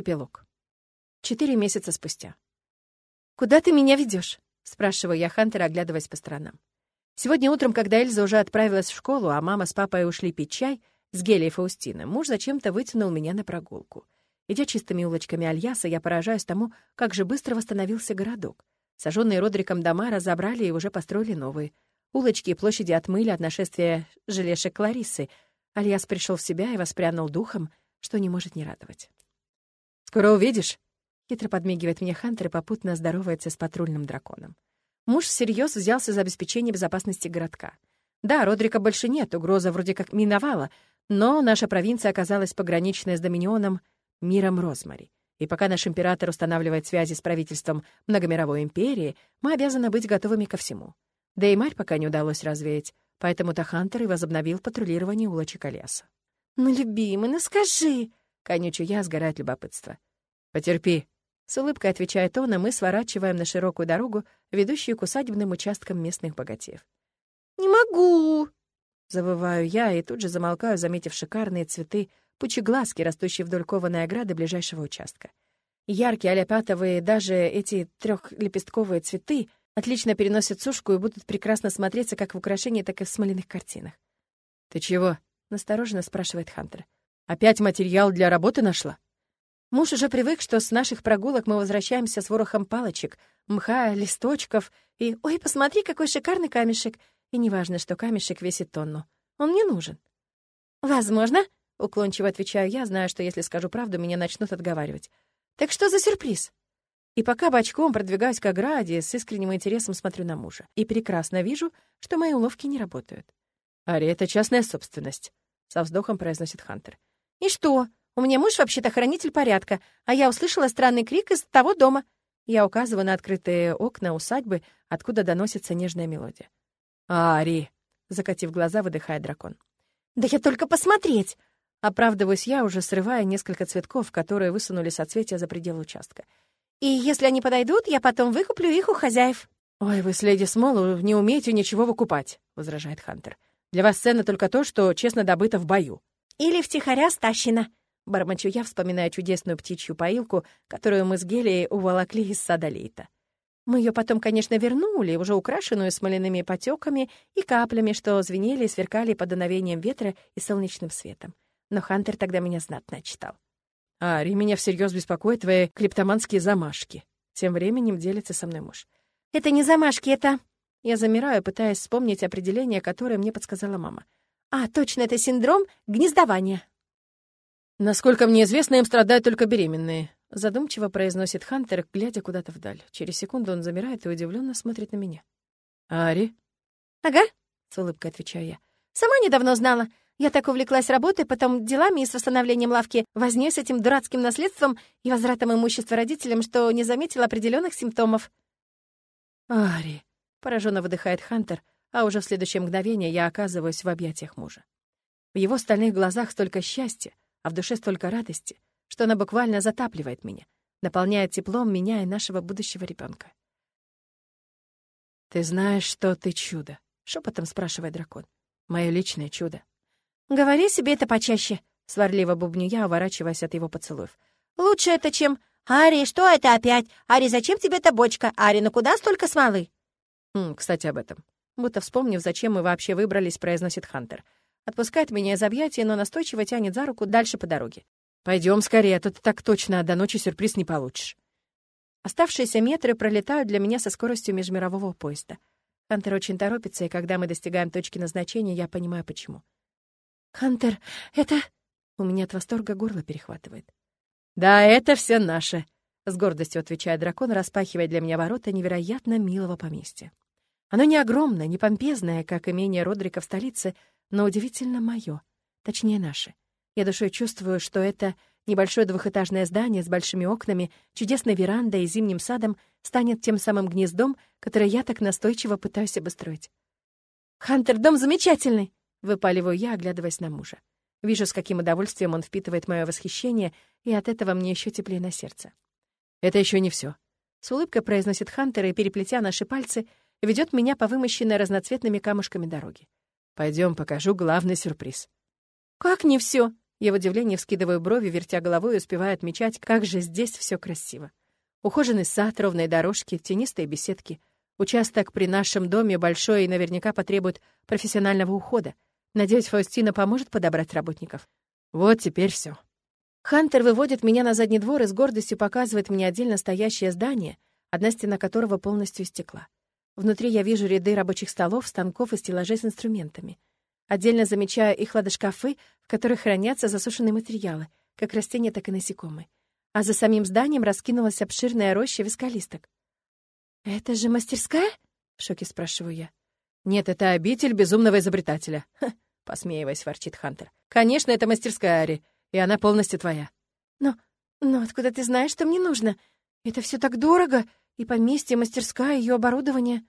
Эпилог. Четыре месяца спустя. «Куда ты меня ведешь? спрашиваю я Хантера, оглядываясь по сторонам. Сегодня утром, когда Эльза уже отправилась в школу, а мама с папой ушли пить чай с Гелией Фаустиной, муж зачем-то вытянул меня на прогулку. Идя чистыми улочками Альяса, я поражаюсь тому, как же быстро восстановился городок. Сожженные Родриком дома разобрали и уже построили новые. Улочки и площади отмыли от нашествия желешек Клариссы. Альяс пришел в себя и воспрянул духом, что не может не радовать. «Скоро увидишь?» — хитро подмигивает мне Хантер и попутно здоровается с патрульным драконом. Муж всерьез взялся за обеспечение безопасности городка. Да, Родрика больше нет, угроза вроде как миновала, но наша провинция оказалась пограничной с Доминионом, миром Розмари. И пока наш император устанавливает связи с правительством многомировой империи, мы обязаны быть готовыми ко всему. Да и марь пока не удалось развеять, поэтому-то Хантер и возобновил патрулирование улочек леса. «Ну, любимый, ну скажи!» — конючу я, сгорает любопытство. «Потерпи!» — с улыбкой отвечает он, и мы сворачиваем на широкую дорогу, ведущую к усадебным участкам местных богатеев. «Не могу!» — завываю я и тут же замолкаю, заметив шикарные цветы пучеглазки, растущие вдоль кованой ограды ближайшего участка. Яркие, аляпатовые, даже эти трехлепестковые цветы отлично переносят сушку и будут прекрасно смотреться как в украшении, так и в смоляных картинах. «Ты чего?» — настороженно спрашивает Хантер. «Опять материал для работы нашла?» Муж уже привык, что с наших прогулок мы возвращаемся с ворохом палочек, мха, листочков и «Ой, посмотри, какой шикарный камешек!» И неважно, что камешек весит тонну. Он мне нужен. «Возможно», — уклончиво отвечаю я, зная, что если скажу правду, меня начнут отговаривать. «Так что за сюрприз?» И пока бочком продвигаюсь к ограде, с искренним интересом смотрю на мужа. И прекрасно вижу, что мои уловки не работают. «Ари, это частная собственность», — со вздохом произносит Хантер. «И что? У меня муж вообще-то хранитель порядка, а я услышала странный крик из того дома». Я указываю на открытые окна усадьбы, откуда доносится нежная мелодия. «Ари!» — закатив глаза, выдыхает дракон. «Да я только посмотреть!» Оправдываюсь я, уже срывая несколько цветков, которые высунули соцветия за пределы участка. И если они подойдут, я потом выкуплю их у хозяев». «Ой, вы с леди Смолу не умеете ничего выкупать», — возражает Хантер. «Для вас ценно только то, что честно добыто в бою». «Или втихаря стащено», — бормочу я, вспоминая чудесную птичью поилку, которую мы с Гелией уволокли из сада Лейта. Мы ее потом, конечно, вернули, уже украшенную смоляными потеками и каплями, что звенели и сверкали под дуновением ветра и солнечным светом. Но Хантер тогда меня знатно читал. «Ари, меня всерьез беспокоят твои клептоманские замашки». Тем временем делится со мной муж. «Это не замашки, это...» Я замираю, пытаясь вспомнить определение, которое мне подсказала мама. «А, точно, это синдром гнездования». «Насколько мне известно, им страдают только беременные», — задумчиво произносит Хантер, глядя куда-то вдаль. Через секунду он замирает и удивленно смотрит на меня. «Ари?» «Ага», — с улыбкой отвечаю я. «Сама недавно знала. Я так увлеклась работой, потом делами и с восстановлением лавки, вознёй с этим дурацким наследством и возвратом имущества родителям, что не заметила определенных симптомов. «Ари», — пораженно выдыхает Хантер, а уже в следующее мгновение я оказываюсь в объятиях мужа. В его стальных глазах столько счастья, а в душе столько радости, что она буквально затапливает меня, наполняет теплом меня и нашего будущего ребенка. «Ты знаешь, что ты чудо?» — шепотом спрашивает дракон. «Мое личное чудо. «Говори себе это почаще», — сварливо бубню я, уворачиваясь от его поцелуев. «Лучше это, чем... Ари, что это опять? Ари, зачем тебе эта бочка? Ари, ну куда столько смолы?» «Хм, «Кстати, об этом». Будто вспомнив, зачем мы вообще выбрались, произносит Хантер. Отпускает меня из объятий, но настойчиво тянет за руку дальше по дороге. Пойдем скорее, а то ты так точно до ночи сюрприз не получишь. Оставшиеся метры пролетают для меня со скоростью межмирового поезда. Хантер очень торопится, и когда мы достигаем точки назначения, я понимаю, почему. «Хантер, это...» У меня от восторга горло перехватывает. «Да, это все наше», — с гордостью отвечает дракон, распахивая для меня ворота невероятно милого поместья. Оно не огромное, не помпезное, как имение Родрика в столице, но удивительно мое, точнее наше. Я душой чувствую, что это небольшое двухэтажное здание с большими окнами, чудесной верандой и зимним садом станет тем самым гнездом, которое я так настойчиво пытаюсь обустроить. «Хантер, дом замечательный!» Выпаливаю я, оглядываясь на мужа. Вижу, с каким удовольствием он впитывает мое восхищение, и от этого мне еще теплее на сердце. «Это еще не все. С улыбкой произносит Хантер и, переплетя наши пальцы, ведет меня по вымощенной разноцветными камушками дороги. Пойдем, покажу главный сюрприз. «Как не все? Я в удивлении вскидываю брови, вертя головой и успеваю отмечать, как же здесь все красиво. Ухоженный сад, ровные дорожки, тенистые беседки. Участок при нашем доме большой и наверняка потребует профессионального ухода. Надеюсь, Фаустина поможет подобрать работников. Вот теперь все. Хантер выводит меня на задний двор и с гордостью показывает мне отдельно стоящее здание, одна стена которого полностью стекла. Внутри я вижу ряды рабочих столов, станков и стеллажей с инструментами. Отдельно замечаю и хладошкафы, в которых хранятся засушенные материалы, как растения, так и насекомые. А за самим зданием раскинулась обширная роща вискалисток. «Это же мастерская?» — в шоке спрашиваю я. «Нет, это обитель безумного изобретателя», — посмеиваясь, ворчит Хантер. «Конечно, это мастерская, Ари, и она полностью твоя». «Но... но откуда ты знаешь, что мне нужно? Это все так дорого, и поместье, мастерская, ее оборудование».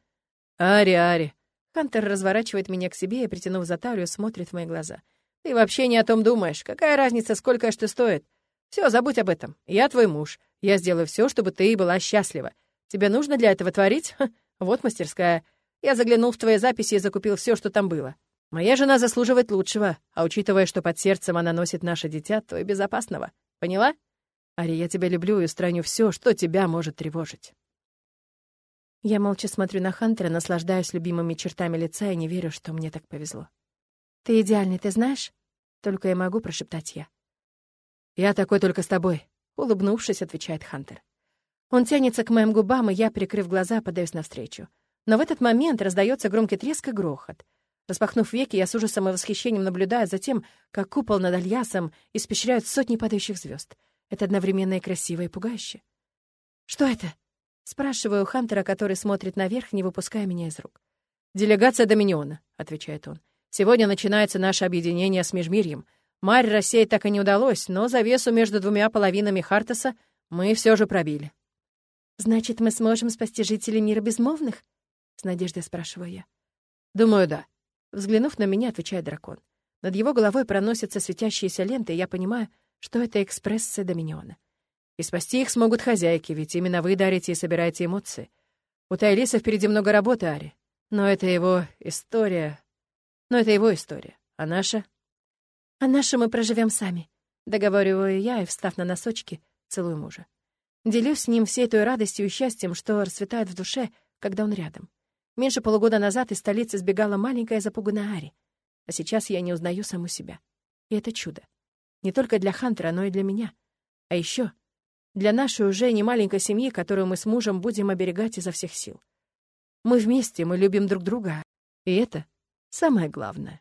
«Ари, Ари!» Хантер разворачивает меня к себе и, притянув за талию, смотрит в мои глаза. «Ты вообще не о том думаешь. Какая разница, сколько что стоит? Все, забудь об этом. Я твой муж. Я сделаю все, чтобы ты была счастлива. Тебе нужно для этого творить? Ха, вот мастерская. Я заглянул в твои записи и закупил все, что там было. Моя жена заслуживает лучшего, а учитывая, что под сердцем она носит наше дитя, то и безопасного. Поняла? Ари, я тебя люблю и устраню все, что тебя может тревожить. Я молча смотрю на Хантера, наслаждаюсь любимыми чертами лица и не верю, что мне так повезло. «Ты идеальный, ты знаешь?» Только я могу прошептать я. «Я такой только с тобой», — улыбнувшись, отвечает Хантер. Он тянется к моим губам, и я, прикрыв глаза, подаюсь навстречу. Но в этот момент раздается громкий треск и грохот. Распахнув веки, я с ужасом и восхищением наблюдаю за тем, как купол над Альясом испещряют сотни падающих звезд. Это одновременно и красиво, и пугающе. «Что это?» Спрашиваю Хантера, который смотрит наверх, не выпуская меня из рук. «Делегация Доминиона», — отвечает он. «Сегодня начинается наше объединение с Межмирьем. Марь рассеять так и не удалось, но завесу между двумя половинами Хартаса мы все же пробили». «Значит, мы сможем спасти жителей мира безмолвных?» — с надеждой спрашиваю я. «Думаю, да». Взглянув на меня, отвечает дракон. Над его головой проносятся светящиеся ленты, и я понимаю, что это экспрессы Доминиона. И спасти их смогут хозяйки, ведь именно вы дарите и собираете эмоции. У Тайлиса впереди много работы, Ари. Но это его история. Но это его история. А наша? А нашу мы проживем сами. Договариваю я и, встав на носочки, целую мужа. Делюсь с ним всей той радостью и счастьем, что расцветает в душе, когда он рядом. Меньше полугода назад из столицы сбегала маленькая запуганная Ари. А сейчас я не узнаю саму себя. И это чудо. Не только для Хантера, но и для меня. А еще для нашей уже немаленькой семьи, которую мы с мужем будем оберегать изо всех сил. Мы вместе, мы любим друг друга, и это самое главное.